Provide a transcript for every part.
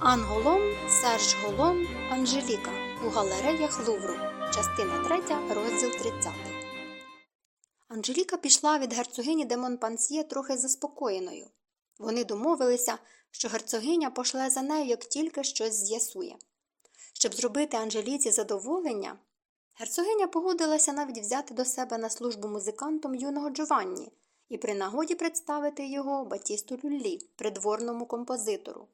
Анголом, Серж Голом, Анжеліка у галереях Лувру. Частина 3, розділ 30. Анжеліка пішла від герцогині де Монпансьє трохи заспокоєною. Вони домовилися, що герцогиня пошле за нею, як тільки щось з'ясує. Щоб зробити Анжеліці задоволення, герцогиня погодилася навіть взяти до себе на службу музикантом юного Джованні і при нагоді представити його Батісту Люллі, придворному композитору.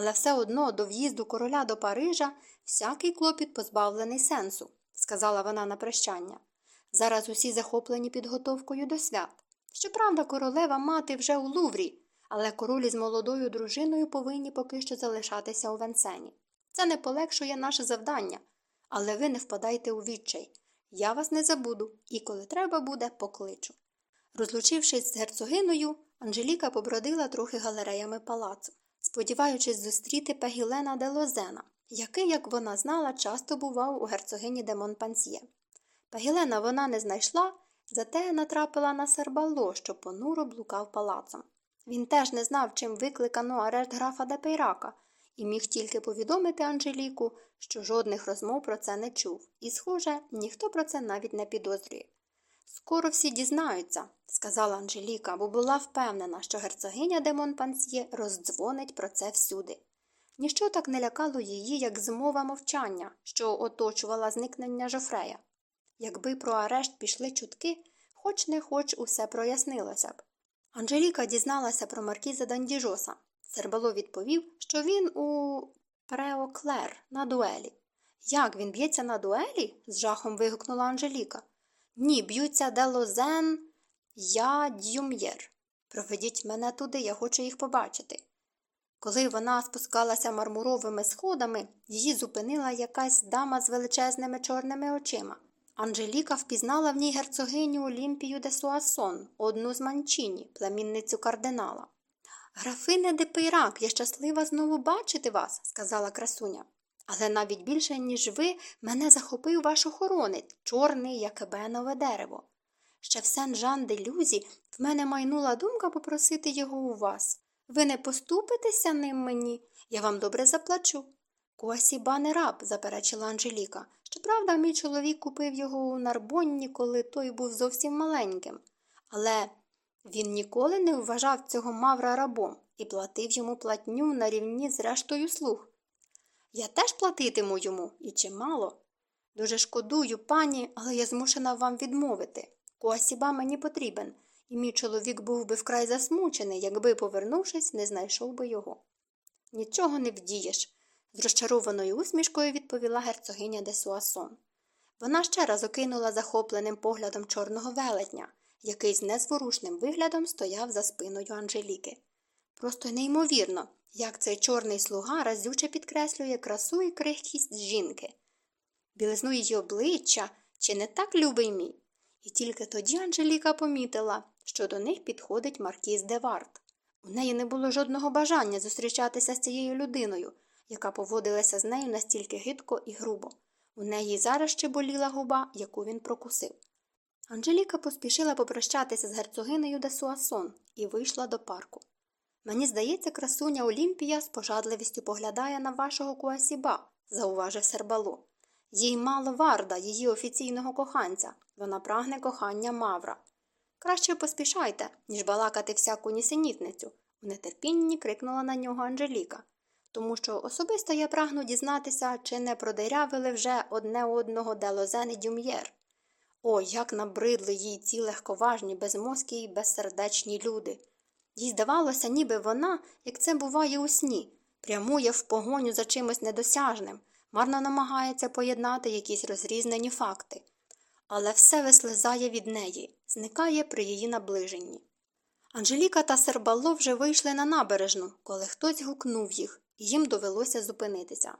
Але все одно до в'їзду короля до Парижа всякий клопіт позбавлений сенсу, сказала вона на прощання. Зараз усі захоплені підготовкою до свят. Щоправда, королева мати вже у Луврі, але король із молодою дружиною повинні поки що залишатися у Венсені. Це не полегшує наше завдання, але ви не впадайте у відчай. Я вас не забуду і, коли треба буде, покличу. Розлучившись з герцогиною, Анжеліка побродила трохи галереями палацу сподіваючись зустріти Пегілена де Лозена, який, як вона знала, часто бував у герцогині де Монпансьє. Пегілена вона не знайшла, зате натрапила на сербало, що понуро блукав палацом. Він теж не знав, чим викликано арешт графа де Пейрака, і міг тільки повідомити Анжеліку, що жодних розмов про це не чув, і, схоже, ніхто про це навіть не підозрює. Скоро всі дізнаються, сказала Анжеліка, бо була впевнена, що герцогиня де Монпансьє роздзвонить про це всюди. Ніщо так не лякало її, як змова мовчання, що оточувала зникнення Жофрея. Якби про арешт пішли чутки, хоч не хоч усе прояснилося б. Анжеліка дізналася про маркіза Дандіжоса. Сербало відповів, що він у Преоклер на дуелі. Як він б'ється на дуелі? з жахом вигукнула Анжеліка. Ні, б'ються де Лозен, я дюм'єр. Проведіть мене туди, я хочу їх побачити. Коли вона спускалася мармуровими сходами, її зупинила якась дама з величезними чорними очима. Анжеліка впізнала в ній герцогиню Олімпію де Суасон, одну з манчині, племінницю кардинала. Графине де я щаслива знову бачити вас, сказала красуня. Але навіть більше, ніж ви, мене захопив ваш охоронець, чорний, як ебенове дерево. Ще в сен Жан де Люзі в мене майнула думка попросити його у вас. Ви не поступитеся ним мені, я вам добре заплачу. Куасіба не раб, заперечила Анжеліка. Щоправда, мій чоловік купив його у Нарбонні, коли той був зовсім маленьким. Але він ніколи не вважав цього мавра рабом і платив йому платню на рівні з рештою слуг. Я теж платитиму йому, і чимало. Дуже шкодую, пані, але я змушена вам відмовити. Куасіба мені потрібен, і мій чоловік був би вкрай засмучений, якби, повернувшись, не знайшов би його. Нічого не вдієш, з розчарованою усмішкою відповіла герцогиня де Суасон. Вона ще раз окинула захопленим поглядом чорного велетня, який з незворушним виглядом стояв за спиною Анжеліки. Просто неймовірно, як цей чорний слуга разюче підкреслює красу і крихкість жінки. Білизну її обличчя чи не так любий мій? І тільки тоді Анжеліка помітила, що до них підходить маркіз де Вард. У неї не було жодного бажання зустрічатися з цією людиною, яка поводилася з нею настільки гидко і грубо. У неї зараз ще боліла губа, яку він прокусив. Анжеліка поспішила попрощатися з герцогинею де Суасон і вийшла до парку. Мені здається, красуня Олімпія з пожадливістю поглядає на вашого Куассі-Ба, зауважив Сербало. Їй мало Варда, її офіційного коханця. Вона прагне кохання Мавра. Краще поспішайте, ніж балакати всяку нісенітницю, в нетерпінні крикнула на нього Анжеліка. Тому що особисто я прагну дізнатися, чи не продирявили вже одне одного де Лозен і д'Юм'єр. О, як набридли їй ці легковажні, безмозкі й безсердечні люди. Їй здавалося, ніби вона, як це буває у сні, прямує в погоню за чимось недосяжним, марно намагається поєднати якісь розрізнені факти. Але все вислизає від неї, зникає при її наближенні. Анжеліка та Сербало вже вийшли на набережну, коли хтось гукнув їх, і їм довелося зупинитися.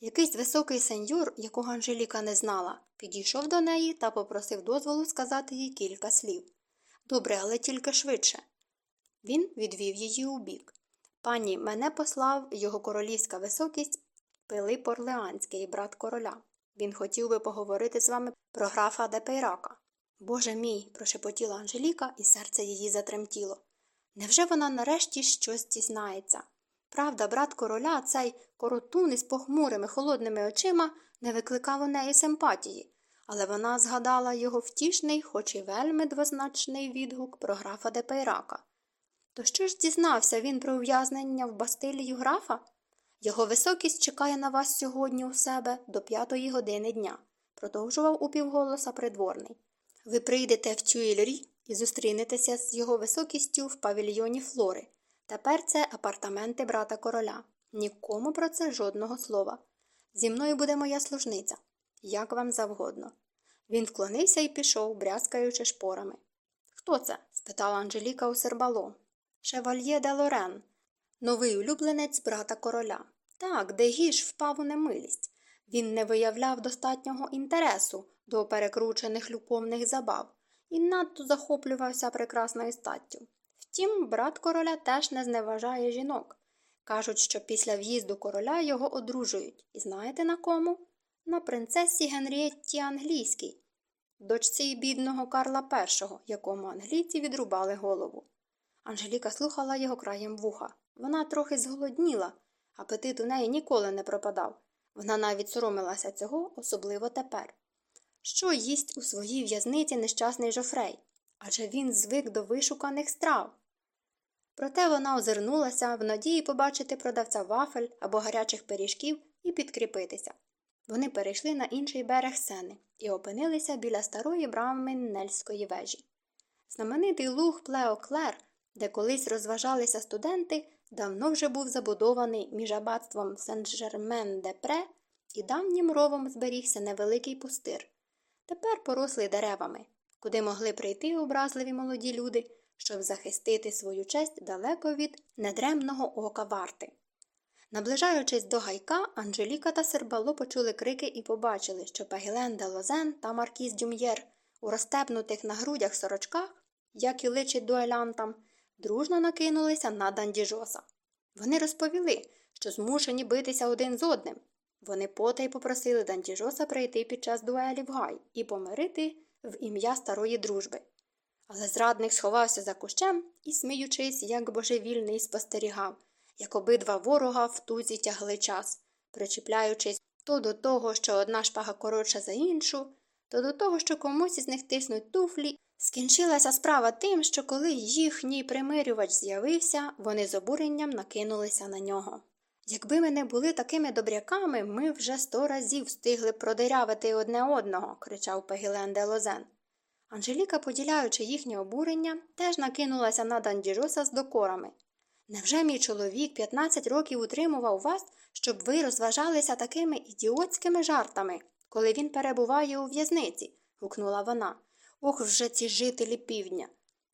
Якийсь високий сеньор, якого Анжеліка не знала, підійшов до неї та попросив дозволу сказати їй кілька слів. Добре, але тільки швидше. Він відвів її у бік. Пані, мене послав його королівська високість Пилип Орлеанський, брат короля. Він хотів би поговорити з вами про графа Депейрака. Боже мій, прошепотіла Анжеліка, і серце її затремтіло. Невже вона нарешті щось дізнається? Правда, брат короля, цей коротун із похмурими холодними очима, не викликав у неї симпатії, але вона згадала його втішний, хоч і вельми двозначний відгук про графа де Пейрака. То що ж дізнався він про ув'язнення в Бастилію графа? Його високість чекає на вас сьогодні у себе до п'ятої години дня, продовжував упівголоса придворний. Ви прийдете в Тюїльрі і зустрінетеся з його високістю в павільйоні Флори. Тепер це апартаменти брата короля. Нікому про це жодного слова. Зі мною буде моя служниця. Як вам завгодно. Він вклонився і пішов, брязкаючи шпорами. Хто це? спитала Анжеліка у сербало. Шевальє де Лорен, новий улюбленець брата короля. Так, Дегіш впав у немилість. Він не виявляв достатнього інтересу до перекручених любовних забав і надто захоплювався прекрасною статтю. Втім, брат короля теж не зневажає жінок. Кажуть, що після в'їзду короля його одружують. І знаєте на кому? На принцесі Генрієтті Англійській, дочці бідного Карла І, якому англійці відрубали голову. Анжеліка слухала його краєм вуха. Вона трохи зголодніла, апетит у неї ніколи не пропадав. Вона навіть соромилася цього, особливо тепер. Що їсть у своїй в'язниці нещасний жофрей? Адже він звик до вишуканих страв. Проте вона озирнулася в надії побачити продавця вафель або гарячих пиріжків і підкріпитися. Вони перейшли на інший берег сени і опинилися біля старої брами Нельської вежі. Знаменитий луг Плеоклер, де колись розважалися студенти, давно вже був забудований між аббатством Сен-Жермен-де-Пре і давнім ровом зберігся невеликий пустир. Тепер порослий деревами, куди могли прийти образливі молоді люди, щоб захистити свою честь далеко від недремного ока варти. Наближаючись до гайка, Анжеліка та Сербало почули крики і побачили, що Пагілен де Лозен та Маркіз Дюм'єр у розтепнутих на грудях сорочках, як і личить дуелянтам, дружно накинулися на Дандіжоса. Вони розповіли, що змушені битися один з одним. Вони потай попросили Дандіжоса прийти під час дуелі в гай і помирити в ім'я старої дружби. Але зрадник сховався за кущем і, сміючись, як божевільний, спостерігав, як обидва ворога в тузі тягли час, причіпляючись то до того, що одна шпага коротша за іншу, то до того, що комусь із них тиснуть туфлі. Скінчилася справа тим, що коли їхній примирювач з'явився, вони з обуренням накинулися на нього. Якби ми не були такими добряками, ми вже сто разів встигли продирявити одне одного, кричав Пегілен де Лозен. Анжеліка, поділяючи їхнє обурення, теж накинулася на Дандіжоса з докорами. Невже мій чоловік 15 років утримував вас, щоб ви розважалися такими ідіотськими жартами, коли він перебуває у в'язниці? гукнула вона. Ох, вже ці жителі півдня.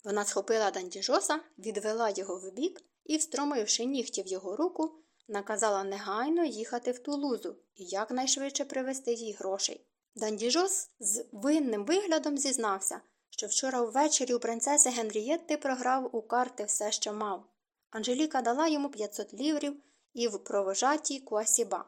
Вона схопила Дандіжоса, відвела його вбік і, встромивши нігті в його руку, наказала негайно їхати в Тулузу і якнайшвидше привезти їй грошей. Дандіжос з винним виглядом зізнався, що вчора ввечері у принцеси Генрієтти програв у карти все, що мав. Анжеліка дала йому 500 ліврів і в провожаті Куассі-Ба.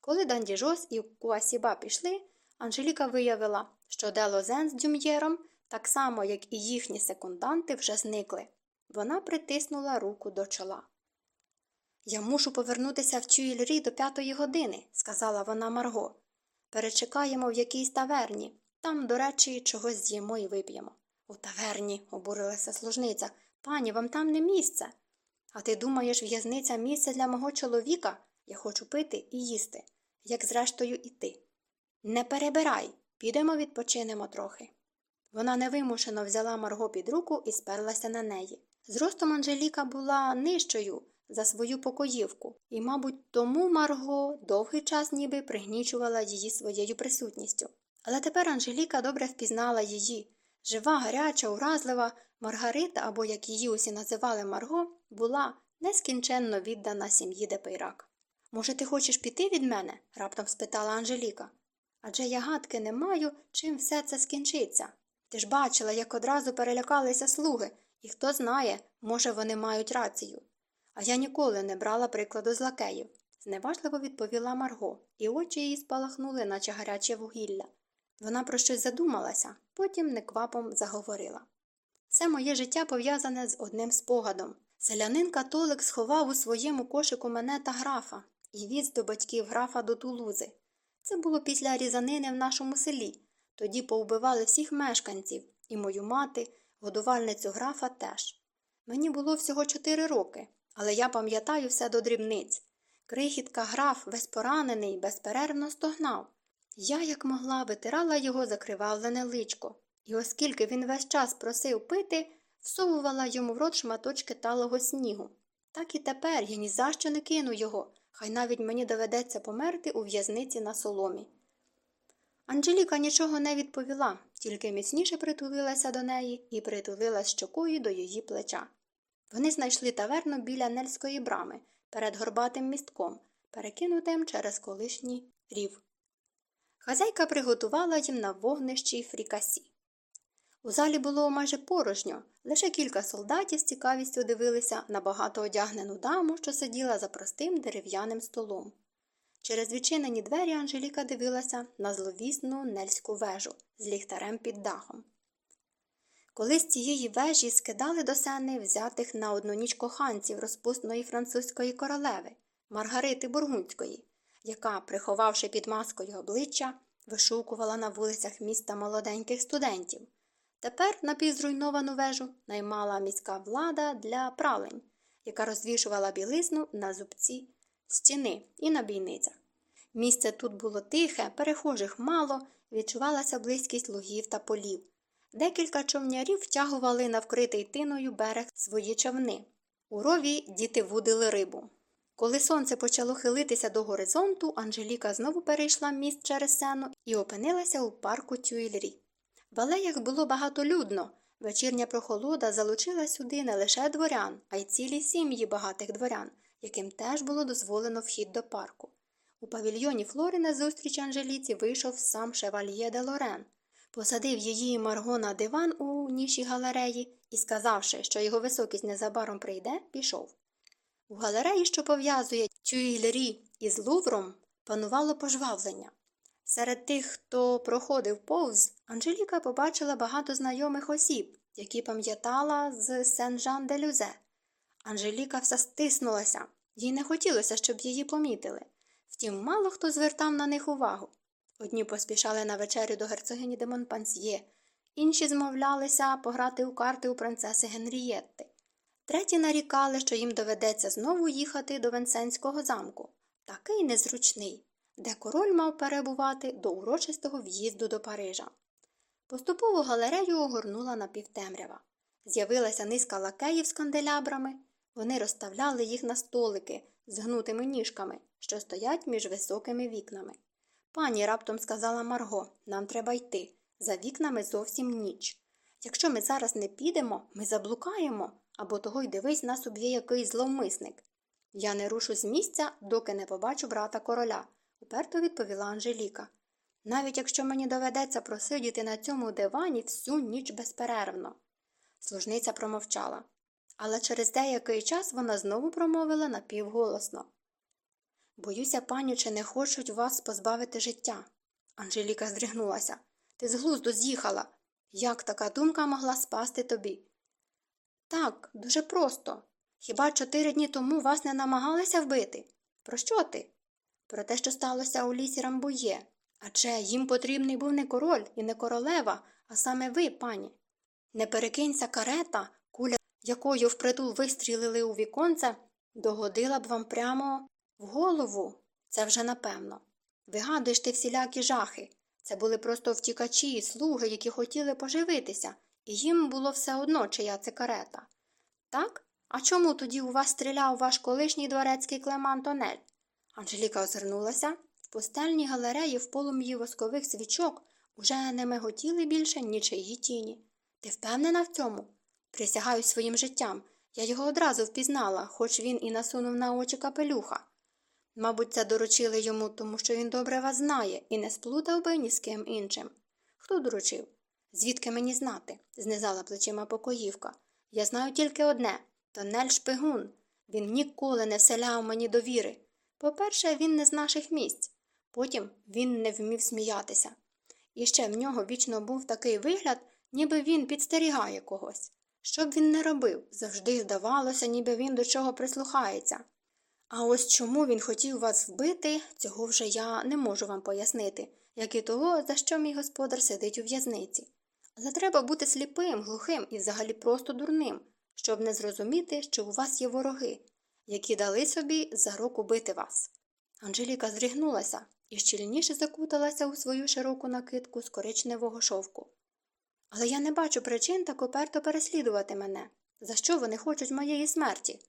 Коли д'Андіжос і Куассі-Ба пішли, Анжеліка виявила, що де Лозен з д'Юм'єром, так само, як і їхні секунданти, вже зникли. Вона притиснула руку до чола. Я мушу повернутися в Тюїльрі до п'ятої години, сказала вона Марго. Перечекаємо в якійсь таверні. Там, до речі, чогось з'їмо і вип'ємо. У таверні, обурилася служниця. Пані, вам там не місце. А ти думаєш, в'язниця місце для мого чоловіка? Я хочу пити і їсти, як зрештою і ти. Не перебирай, підемо відпочинемо трохи. Вона невимушено взяла Марго під руку і сперлася на неї. Зростом Анжеліка була нижчою за свою покоївку, і, мабуть, тому Марго довгий час ніби пригнічувала її своєю присутністю. Але тепер Анжеліка добре впізнала її. Жива, гаряча, уразлива, Маргарита, або як її усі називали Марго, була нескінченно віддана сім'ї де Пейрак. Може, ти хочеш піти від мене? раптом спитала Анжеліка. Адже я гадки не маю, чим все це скінчиться. Ти ж бачила, як одразу перелякалися слуги, і хто знає, може, вони мають рацію. А я ніколи не брала прикладу з лакеїв, зневажливо відповіла Марго, і очі її спалахнули, наче гаряче вугілля. Вона про щось задумалася, потім неквапом заговорила. Все моє життя пов'язане з одним спогадом, Селянин католик сховав у своєму кошику мене та графа і віз до батьків графа до Тулузи. Це було після різанини в нашому селі. Тоді повбивали всіх мешканців, і мою мати, годувальницю графа теж. Мені було всього чотири роки, але я пам'ятаю все до дрібниць. Крихітка граф, весь поранений, безперервно стогнав. Я, як могла, витирала його закривавлене личко, і оскільки він весь час просив пити, всовувала йому в рот шматочки талого снігу. Так і тепер я ні за що не кину його, хай навіть мені доведеться померти у в'язниці на соломі. Анжеліка нічого не відповіла, тільки міцніше притулилася до неї і притулилась щокою до її плеча. Вони знайшли таверну біля Нельської брами перед горбатим містком, перекинутим через колишній рів. Хазяйка приготувала їм на вогнищі фрікасі. У залі було майже порожньо, лише кілька солдатів з цікавістю дивилися на багато одягнену даму, що сиділа за простим дерев'яним столом. Через відчинені двері Анжеліка дивилася на зловісну нельську вежу з ліхтарем під дахом. Коли з цієї вежі скидали до сени взятих на одну ніч коханців розпусної французької королеви Маргарити Бургундської, яка, приховавши під маскою обличчя, вишукувала на вулицях міста молоденьких студентів. Тепер напівзруйновану вежу наймала міська влада для пралень, яка розвішувала білизну на зубці стіни і на бійницях. Місце тут було тихе, перехожих мало, відчувалася близькість лугів та полів. Декілька човнярів втягували на вкритий тиною берег свої човни. У рові діти вудили рибу. Коли сонце почало хилитися до горизонту, Анжеліка знову перейшла міст через сену і опинилася у парку Тюйльрі. В алеях було багатолюдно. Вечірня прохолода залучила сюди не лише дворян, а й цілі сім'ї багатих дворян, яким теж було дозволено вхід до парку. У павільйоні Флори на зустріч Анжеліці вийшов сам шевальє де Лорен, посадив її Марго на диван у ніші галереї і, сказавши, що його високість незабаром прийде, пішов. У галереї, що пов'язує Тюйлері із Лувром, панувало пожвавлення. Серед тих, хто проходив повз, Анжеліка побачила багато знайомих осіб, які пам'ятала з Сен-Жан-де-Люзе. Анжеліка вся стиснулася, їй не хотілося, щоб її помітили. Втім, мало хто звертав на них увагу. Одні поспішали на вечерю до герцогині де Монпансьє, інші змовлялися пограти у карти у принцеси Генрієтти. Треті нарікали, що їм доведеться знову їхати до Венсенського замку, такий незручний, де король мав перебувати до урочистого в'їзду до Парижа. Поступову галерею огорнула напівтемрява. З'явилася низка лакеїв з канделябрами, вони розставляли їх на столики з гнутими ніжками, що стоять між високими вікнами. Пані раптом сказала Марго, нам треба йти. За вікнами зовсім ніч. Якщо ми зараз не підемо, ми заблукаємо, або того й дивись нас уб'є якийсь зловмисник. Я не рушу з місця, доки не побачу брата короля, уперто відповіла Анжеліка. Навіть якщо мені доведеться просидіти на цьому дивані всю ніч безперервно. Служниця промовчала, але через деякий час вона знову промовила напівголосно. Боюся, пані, чи не хочуть вас позбавити життя. Анжеліка здригнулася. Ти з глузду з'їхала. Як така думка могла спасти тобі? Так, дуже просто. Хіба чотири дні тому вас не намагалися вбити? Про що ти? Про те, що сталося у лісі Рамбує. Адже їм потрібний був не король і не королева, а саме ви, пані. Не перекинься карета, куля, якою впритул вистрілили у віконце, догодила б вам прямо в голову. Це вже напевно. Вигадуєш ти всілякі жахи. Це були просто втікачі і слуги, які хотіли поживитися, і їм було все одно, чия це карета. Так? А чому тоді у вас стріляв ваш колишній дворецький Клеман Тонель? Анжеліка озирнулася. В пустельній галереї в полум'ї воскових свічок уже не миготіли більше нічиї тіні. Ти впевнена в цьому? Присягаю своїм життям. Я його одразу впізнала, хоч він і насунув на очі капелюха. Мабуть, це доручили йому, тому що він добре вас знає і не сплутав би ні з ким іншим. Хто доручив? Звідки мені знати? знизала плечима покоївка. Я знаю тільки одне тонель шпигун. Він ніколи не вселяв мені довіри. По-перше, він не з наших місць, потім він не вмів сміятися. І ще в нього вічно був такий вигляд, ніби він підстерігає когось. Що б він не робив, завжди здавалося, ніби він до чого прислухається. А ось чому він хотів вас вбити, цього вже я не можу вам пояснити, як і того, за що мій господар сидить у в'язниці. Але треба бути сліпим, глухим і взагалі просто дурним, щоб не зрозуміти, що у вас є вороги, які дали собі за руку бити вас. Анжеліка зрігнулася і щільніше закуталася у свою широку накидку з коричневого шовку. Але я не бачу причин так уперто переслідувати мене. За що вони хочуть моєї смерті?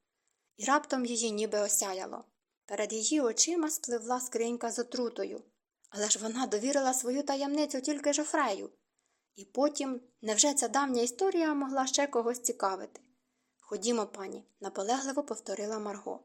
І раптом її ніби осяяло. Перед її очима спливла скринька з отрутою. Але ж вона довірила свою таємницю тільки жофрею. І потім, невже ця давня історія могла ще когось цікавити? Ходімо, пані, наполегливо повторила Марго.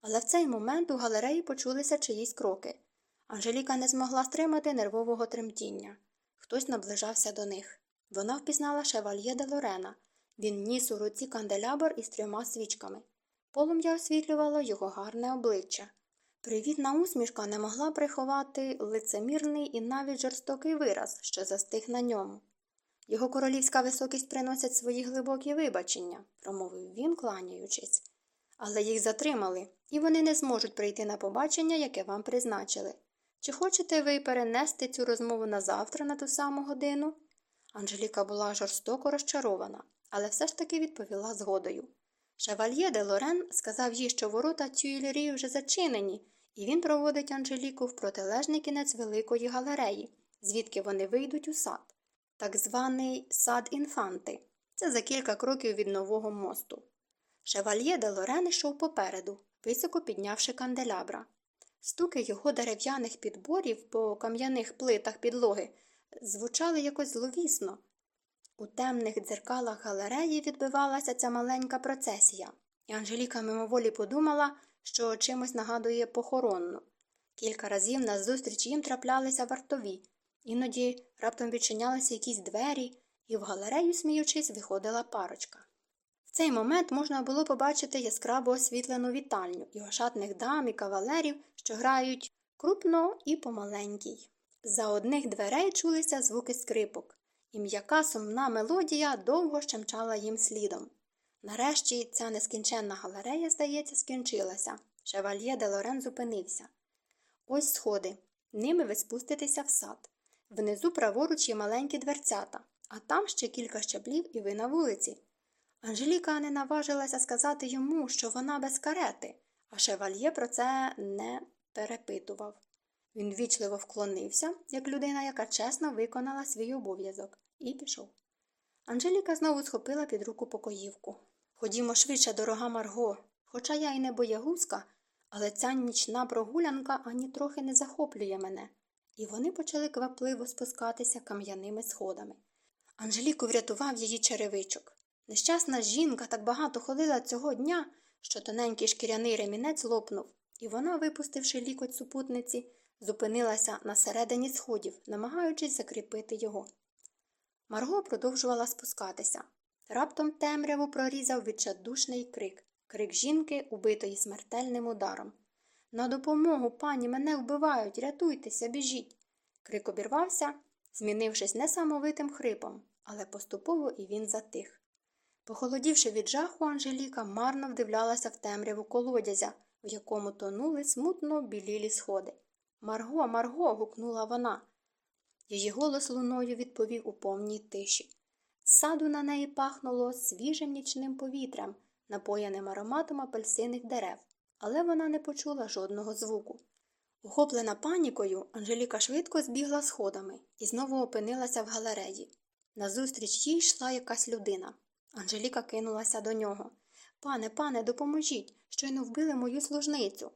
Але в цей момент у галереї почулися чиїсь кроки. Анжеліка не змогла стримати нервового тремтіння. Хтось наближався до них. Вона впізнала шевальє де Лорена. Він ніс у руці канделябр із трьома свічками. Полум'я освітлювало його гарне обличчя. Привітна усмішка не могла приховати лицемірний і навіть жорстокий вираз, що застиг на ньому. Його королівська високість приносять свої глибокі вибачення, промовив він, кланяючись. Але їх затримали, і вони не зможуть прийти на побачення, яке вам призначили. Чи хочете ви перенести цю розмову на завтра на ту саму годину? Анжеліка була жорстоко розчарована, але все ж таки відповіла згодою. Шевальє де Лорен сказав їй, що ворота Тюйлері вже зачинені, і він проводить Анжеліку в протилежний кінець великої галереї, звідки вони вийдуть у сад, так званий сад інфанти. Це за кілька кроків від нового мосту. Шевальє де Лорен йшов попереду, високо піднявши канделябра. Стуки його дерев'яних підборів по кам'яних плитах підлоги звучали якось зловісно. У темних дзеркалах галереї відбивалася ця маленька процесія, і Анжеліка мимоволі подумала, що чимось нагадує похоронну. Кілька разів назустріч їм траплялися вартові, іноді раптом відчинялися якісь двері, і в галерею, сміючись, виходила парочка. В цей момент можна було побачити яскраво освітлену вітальню і ошатних дам і кавалерів, що грають крупно і помаленькій. За одних дверей чулися звуки скрипок, і м'яка сумна мелодія довго щемчала їм слідом. Нарешті ця нескінченна галерея, здається, скінчилася. Шевальє де Лорен зупинився. Ось сходи. Ними ви спуститеся в сад. Внизу праворуч є маленькі дверцята, а там ще кілька щаблів і ви на вулиці. Анжеліка не наважилася сказати йому, що вона без карети, а шевальє про це не перепитував. Він вічливо вклонився, як людина, яка чесно виконала свій обов'язок, і пішов. Анжеліка знову схопила під руку покоївку. Ходімо швидше, дорога Марго, хоча я й не боягузка, але ця нічна прогулянка ані трохи не захоплює мене. І вони почали квапливо спускатися кам'яними сходами. Анжеліку врятував її черевичок. Нещасна жінка так багато ходила цього дня, що тоненький шкіряний ремінець лопнув, і вона, випустивши лікоть супутниці, зупинилася на середині сходів, намагаючись закріпити його. Марго продовжувала спускатися. Раптом темряву прорізав відчадушний крик крик жінки, убитої смертельним ударом. На допомогу, пані, мене вбивають, рятуйтеся, біжіть. Крик обірвався, змінившись несамовитим хрипом, але поступово і він затих. Похолодівши від жаху, Анжеліка марно вдивлялася в темряву колодязя, в якому тонули смутно білілі сходи. Марго, Марго. гукнула вона. Її голос луною відповів у повній тиші. Саду на неї пахнуло свіжим нічним повітрям, напояним ароматом апельсиних дерев, але вона не почула жодного звуку. Охоплена панікою, Анжеліка швидко збігла сходами і знову опинилася в галереї. Назустріч їй йшла якась людина. Анжеліка кинулася до нього. Пане, пане, допоможіть, щойно вбили мою служницю.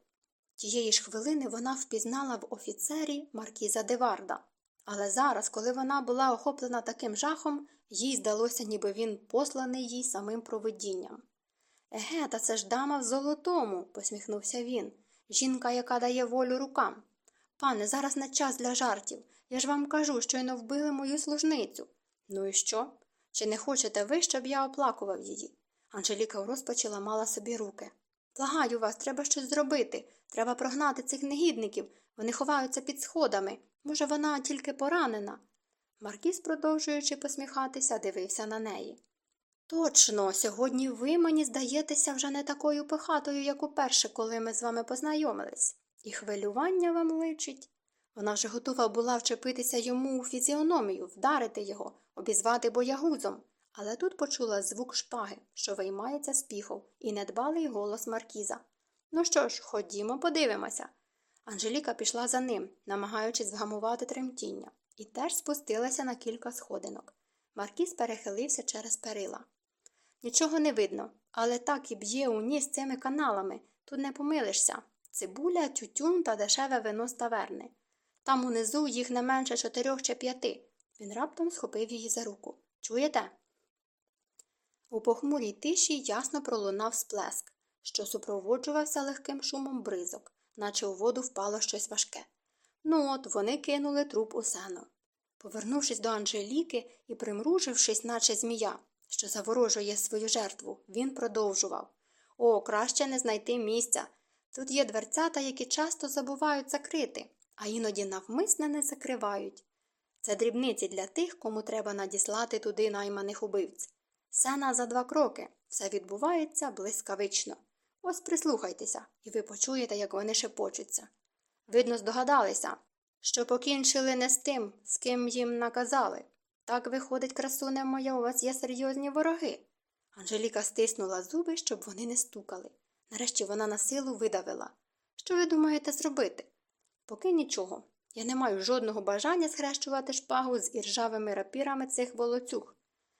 Тієї ж хвилини вона впізнала в офіцері Маркіза Деварда. Але зараз, коли вона була охоплена таким жахом, їй здалося, ніби він посланий їй самим провидінням. Еге, та це ж дама в золотому, посміхнувся він. Жінка, яка дає волю рукам. Пане, зараз не час для жартів. Я ж вам кажу, щойно вбили мою служницю. Ну і що? Чи не хочете ви, щоб я оплакував її? Анжеліка в розпачі ламала собі руки. Благаю вас, треба щось зробити. Треба прогнати цих негідників. Вони ховаються під сходами. Може, вона тільки поранена. Маркіз, продовжуючи посміхатися, дивився на неї. Точно, сьогодні ви мені здаєтеся вже не такою пихатою, як уперше, коли ми з вами познайомились, і хвилювання вам личить. Вона вже готова була вчепитися йому у фізіономію, вдарити його, обізвати боягузом, але тут почула звук шпаги, що виймається з піхов, і недбалий голос Маркіза. Ну що ж, ходімо, подивимося. Анжеліка пішла за ним, намагаючись вгамувати тремтіння, і теж спустилася на кілька сходинок. Маркіз перехилився через перила. Нічого не видно, але так і б'є у ніс цими каналами. Тут не помилишся. Цибуля, тютюн та дешеве вино з таверни. Там унизу їх не менше чотирьох чи п'яти. Він раптом схопив її за руку. Чуєте? У похмурій тиші ясно пролунав сплеск, що супроводжувався легким шумом бризок, наче у воду впало щось важке. Ну от вони кинули труп у сено. Повернувшись до Анжеліки і примружившись, наче змія, що заворожує свою жертву, він продовжував О, краще не знайти місця. Тут є дверцята, які часто забувають закрити, а іноді навмисне не закривають. Це дрібниці для тих, кому треба надіслати туди найманих убивць. Сена за два кроки, все відбувається блискавично. Ось прислухайтеся, і ви почуєте, як вони шепочуться. Видно, здогадалися, що покінчили не з тим, з ким їм наказали. Так виходить, красуне моя, у вас є серйозні вороги. Анжеліка стиснула зуби, щоб вони не стукали. Нарешті вона на силу видавила. Що ви думаєте зробити? Поки нічого. Я не маю жодного бажання схрещувати шпагу з іржавими рапірами цих волоцюг.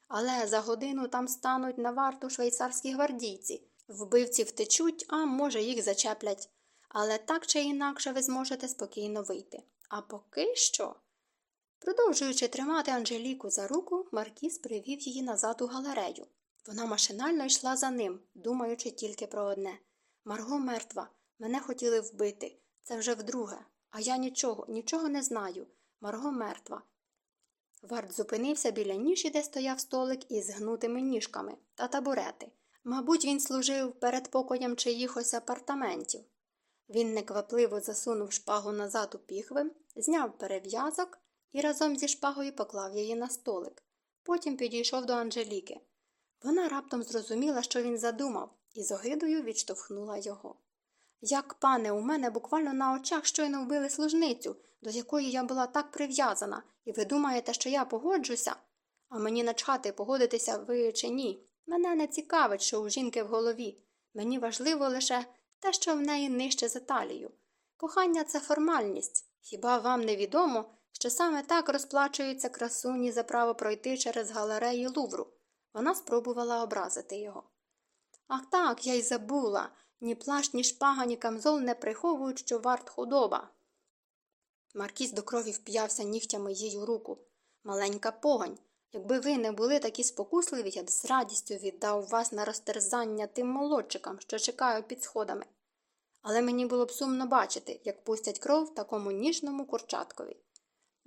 Але за годину там стануть на варту швейцарські гвардійці. Вбивці втечуть, а може, їх зачеплять. Але так чи інакше ви зможете спокійно вийти. А поки що. Продовжуючи тримати Анжеліку за руку, Маркіз привів її назад у галерею. Вона машинально йшла за ним, думаючи тільки про одне Марго мертва, мене хотіли вбити. Це вже вдруге. А я нічого, нічого не знаю. Марго мертва. Варт зупинився біля ніші, де стояв столик із гнутими ніжками та табурети. Мабуть, він служив перед покоєм чиїхось апартаментів. Він неквапливо засунув шпагу назад у піхви, зняв перев'язок і разом зі шпагою поклав її на столик. Потім підійшов до Анжеліки. Вона раптом зрозуміла, що він задумав, і з огидою відштовхнула його. Як, пане, у мене буквально на очах щойно вбили служницю, до якої я була так прив'язана, і ви думаєте, що я погоджуся? А мені начхати, погодитеся ви чи ні. Мене не цікавить, що у жінки в голові. Мені важливо лише те, що в неї нижче за талію. Кохання це формальність. Хіба вам не відомо, що саме так розплачуються красуні за право пройти через галереї Лувру? Вона спробувала образити його. Ах так, я й забула. Ні плащ, ні шпага, ні камзол не приховують, що варт худоба. Маркіз до крові вп'явся нігтями їй у руку. Маленька погань. Якби ви не були такі спокусливі, я б з радістю віддав вас на розтерзання тим молодчикам, що чекають під сходами. Але мені було б сумно бачити, як пустять кров такому ніжному курчаткові.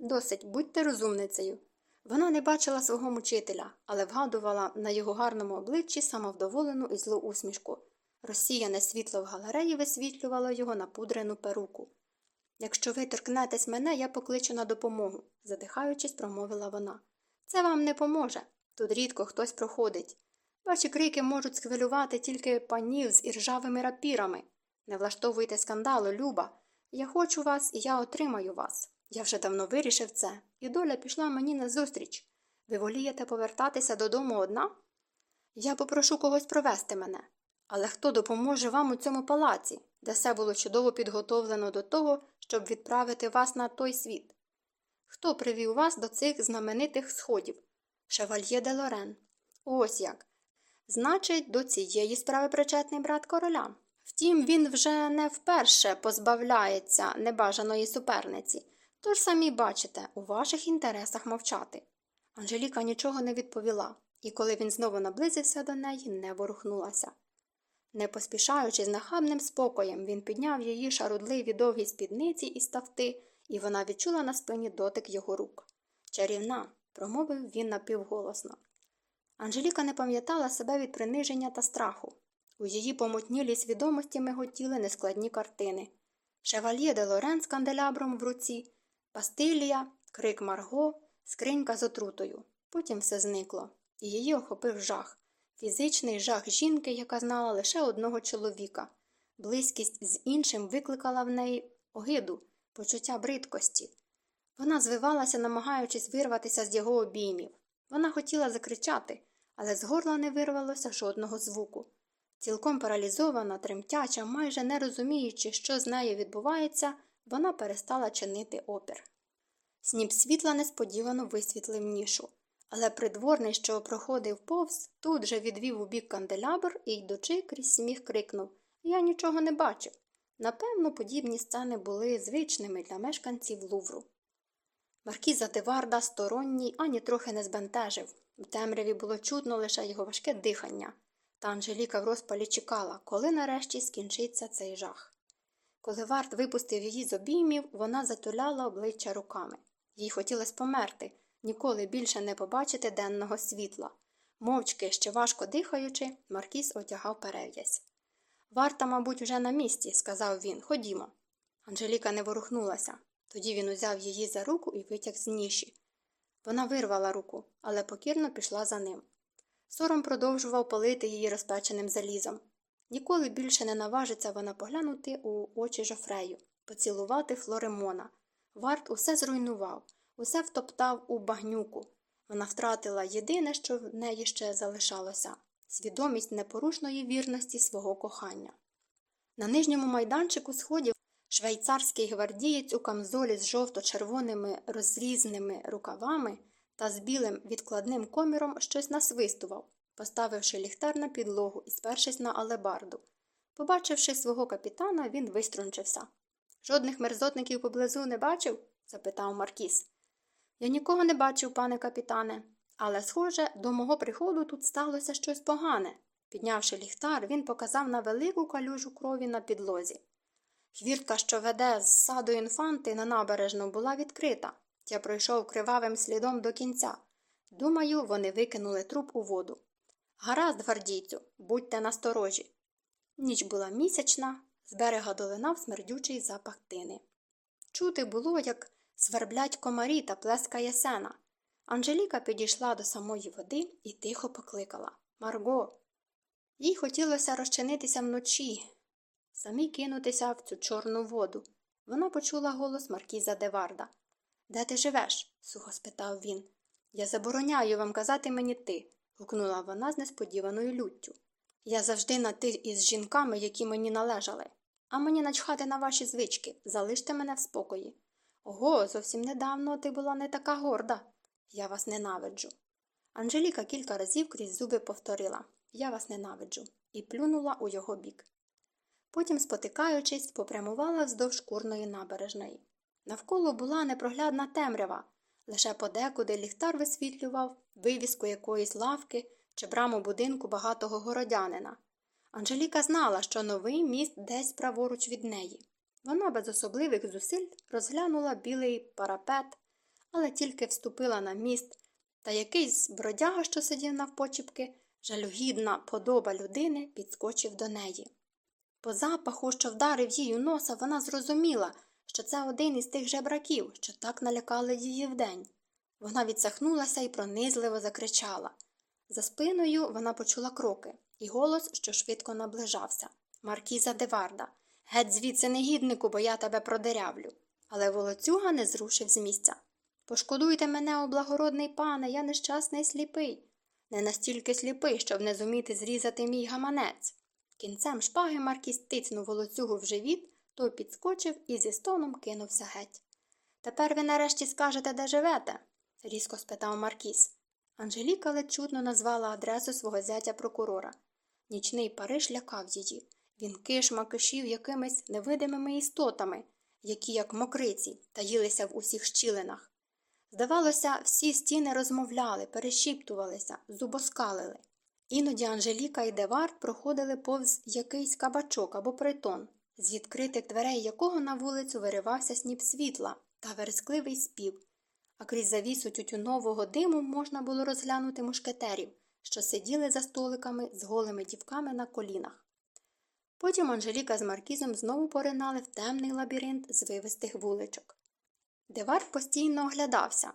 Досить будьте розумницею. Вона не бачила свого мучителя, але вгадувала на його гарному обличчі самовдоволену і злу усмішку. Розсіяне світло в галереї висвітлювало його напудрену перуку. Якщо ви торкнетесь мене, я покличу на допомогу, задихаючись, промовила вона. Це вам не поможе. Тут рідко хтось проходить. Ваші крики можуть схвилювати тільки панів з іржавими рапірами. Не влаштовуйте скандалу, Люба. Я хочу вас і я отримаю вас. Я вже давно вирішив це, і доля пішла мені назустріч. Ви волієте повертатися додому одна? Я попрошу когось провести мене. Але хто допоможе вам у цьому палаці, де все було чудово підготовлено до того, щоб відправити вас на той світ? Хто привів вас до цих знаменитих сходів? Шевальє де Лорен. Ось як. Значить, до цієї справи причетний брат короля. Втім, він вже не вперше позбавляється небажаної суперниці, тож самі бачите, у ваших інтересах мовчати. Анжеліка нічого не відповіла, і коли він знову наблизився до неї, не ворухнулася. Не поспішаючи з нахабним спокоєм, він підняв її шарудливі довгі спідниці і ставти, і вона відчула на спині дотик його рук. Чарівна, промовив він напівголосно. Анжеліка не пам'ятала себе від приниження та страху. У її помутнілій свідомості миготіли нескладні картини. Шевальє де Лорен з канделябром в руці, пастилія, крик Марго, скринька з отрутою. Потім все зникло, і її охопив жах. Фізичний жах жінки, яка знала лише одного чоловіка. Близькість з іншим викликала в неї огиду, почуття бридкості. Вона звивалася, намагаючись вирватися з його обіймів. Вона хотіла закричати, але з горла не вирвалося жодного звуку. Цілком паралізована, тремтяча, майже не розуміючи, що з нею відбувається, вона перестала чинити опір. Сніп світла несподівано висвітлив нішу, але придворний, що проходив повз, тут же відвів у бік канделябр і, йдучи, крізь сміх крикнув Я нічого не бачив. Напевно, подібні сцени були звичними для мешканців Лувру. Маркіза Деварда сторонній ані трохи не збентежив. В темряві було чутно лише його важке дихання, та Анжеліка в розпалі чекала, коли нарешті скінчиться цей жах. Коли варт випустив її з обіймів, вона затуляла обличчя руками. Їй хотілося померти, ніколи більше не побачити денного світла. Мовчки, ще важко дихаючи, Маркіз одягав перев'язь. Варта, мабуть, уже на місці, сказав він. Ходімо. Анжеліка не ворухнулася. Тоді він узяв її за руку і витяг з ніші. Вона вирвала руку, але покірно пішла за ним. Сором продовжував палити її розпеченим залізом. Ніколи більше не наважиться вона поглянути у очі Жофрею, поцілувати Флоремона. Варт усе зруйнував, усе втоптав у багнюку. Вона втратила єдине, що в неї ще залишалося свідомість непорушної вірності свого кохання. На нижньому майданчику сходів швейцарський гвардієць у камзолі з жовто-червоними розрізними рукавами та з білим відкладним коміром щось насвистував, поставивши ліхтар на підлогу і спершись на алебарду. Побачивши свого капітана, він виструнчився. Жодних мерзотників поблизу не бачив? запитав Маркіс. Я нікого не бачив, пане капітане, але, схоже, до мого приходу тут сталося щось погане. Піднявши ліхтар, він показав на велику калюжу крові на підлозі. Хвіртка, що веде з саду інфанти на набережну, була відкрита. Я пройшов кривавим слідом до кінця. Думаю, вони викинули труп у воду. Гаразд, гвардійцю, будьте насторожі. Ніч була місячна, з берега долинав смердючий запах тини. Чути було, як сверблять комарі та плескає сена. Анжеліка підійшла до самої води і тихо покликала Марго. Їй хотілося розчинитися вночі, самі кинутися в цю чорну воду. Вона почула голос Маркіза Деварда. Де ти живеш? сухо спитав він. Я забороняю вам казати мені ти, гукнула вона з несподіваною люттю. Я завжди на ти із жінками, які мені належали. А мені начхати на ваші звички, залиште мене в спокої. Ого, зовсім недавно ти була не така горда. Я вас ненавиджу. Анжеліка кілька разів крізь зуби повторила Я вас ненавиджу, і плюнула у його бік. Потім, спотикаючись, попрямувала вздовж курної набережної. Навколо була непроглядна темрява, лише подекуди ліхтар висвітлював вивіску якоїсь лавки чи браму будинку багатого городянина. Анжеліка знала, що новий міст десь праворуч від неї. Вона без особливих зусиль розглянула білий парапет, але тільки вступила на міст, та якийсь бродяга, що сидів навпочіпки, жалюгідна подоба людини, підскочив до неї. По запаху, що вдарив їй у носа, вона зрозуміла, що це один із тих жебраків, що так налякали її вдень. Вона відсахнулася і пронизливо закричала. За спиною вона почула кроки і голос, що швидко наближався. Маркіза Деварда. Геть звідси негіднику, бо я тебе продерявлю. Але волоцюга не зрушив з місця. Пошкодуйте мене, о благородний пане, я нещасний сліпий. Не настільки сліпий, щоб не зуміти зрізати мій гаманець. Кінцем шпаги Маркіз тицнув волоцюгу в живіт, той підскочив і зі стоном кинувся геть. Тепер ви нарешті скажете, де живете? різко спитав маркіз. Анжеліка ледь чутно назвала адресу свого зятя прокурора. Нічний Париж лякав її. Він кишма кишів якимись невидимими істотами, які, як мокриці, таїлися в усіх щілинах. Здавалося, всі стіни розмовляли, перешіптувалися, зубоскалили. Іноді Анжеліка і де Вард проходили повз якийсь кабачок або притон, з відкритих дверей якого на вулицю виривався сніп світла та верескливий спів, а крізь завісу тютюнового диму можна було розглянути мушкетерів, що сиділи за столиками з голими дівками на колінах. Потім Анжеліка з Маркізом знову поринали в темний лабіринт звивистих вуличок. Девард постійно оглядався.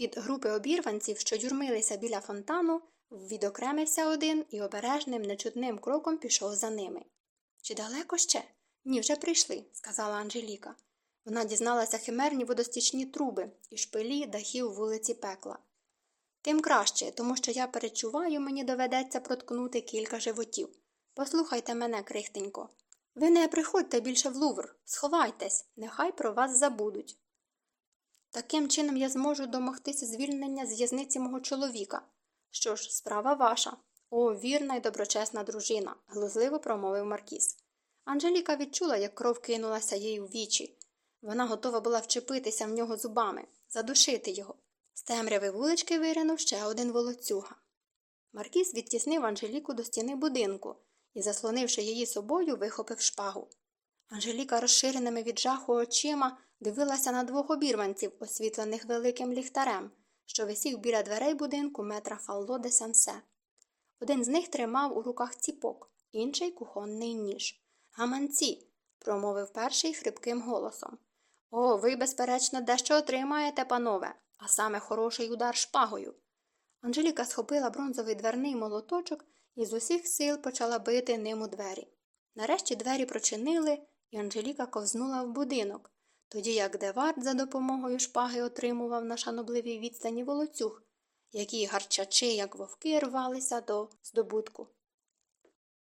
Від групи обірванців, що юрмилися біля фонтану, Відокремився один і обережним, нечутним кроком пішов за ними. Чи далеко ще? Ні, вже прийшли, сказала Анжеліка. Вона дізналася химерні водостічні труби і шпилі дахів вулиці пекла. Тим краще, тому що я перечуваю, мені доведеться проткнути кілька животів. Послухайте мене, крихтенько. Ви не приходьте більше в Лувр, сховайтесь, нехай про вас забудуть. Таким чином я зможу домогтися звільнення з в'язниці мого чоловіка. Що ж, справа ваша. О, вірна й доброчесна дружина, глузливо промовив Маркіз. Анжеліка відчула, як кров кинулася їй у вічі. Вона готова була вчепитися в нього зубами, задушити його. З темряви вулички виринув ще один волоцюга. Маркіз відтіснив Анжеліку до стіни будинку і, заслонивши її собою, вихопив шпагу. Анжеліка розширеними від жаху очима дивилася на двох обірванців, освітлених великим ліхтарем, що висів біля дверей будинку метра Фалло де Сансе. Один з них тримав у руках ціпок, інший кухонний ніж. Гаманці, промовив перший хрипким голосом. О, ви, безперечно, дещо отримаєте, панове, а саме хороший удар шпагою. Анжеліка схопила бронзовий дверний молоточок і з усіх сил почала бити ним у двері. Нарешті двері прочинили, і Анжеліка ковзнула в будинок, тоді як Девард за допомогою шпаги отримував на шанобливій відстані волоцюг, які гарчачи, як вовки, рвалися до здобутку.